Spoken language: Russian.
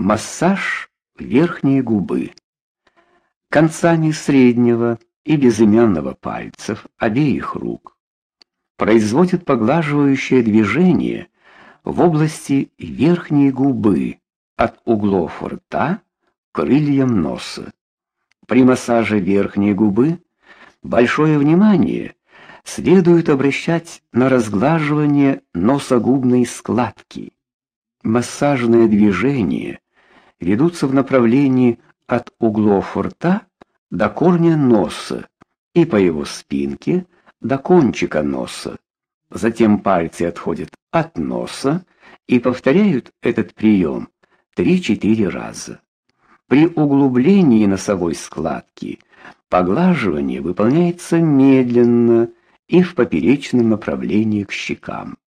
Массаж верхней губы. Концами среднего и безымянного пальцев обеих рук производит поглаживающее движение в области верхней губы от углов рта к крыльям носа. При массаже верхней губы большое внимание следует обращать на разглаживание носогубной складки. Массажные движения ведутся в направлении от углов рта до корня носа и по его спинке до кончика носа. Затем пальцы отходят от носа и повторяют этот прием 3-4 раза. При углублении носовой складки поглаживание выполняется медленно и в поперечном направлении к щекам.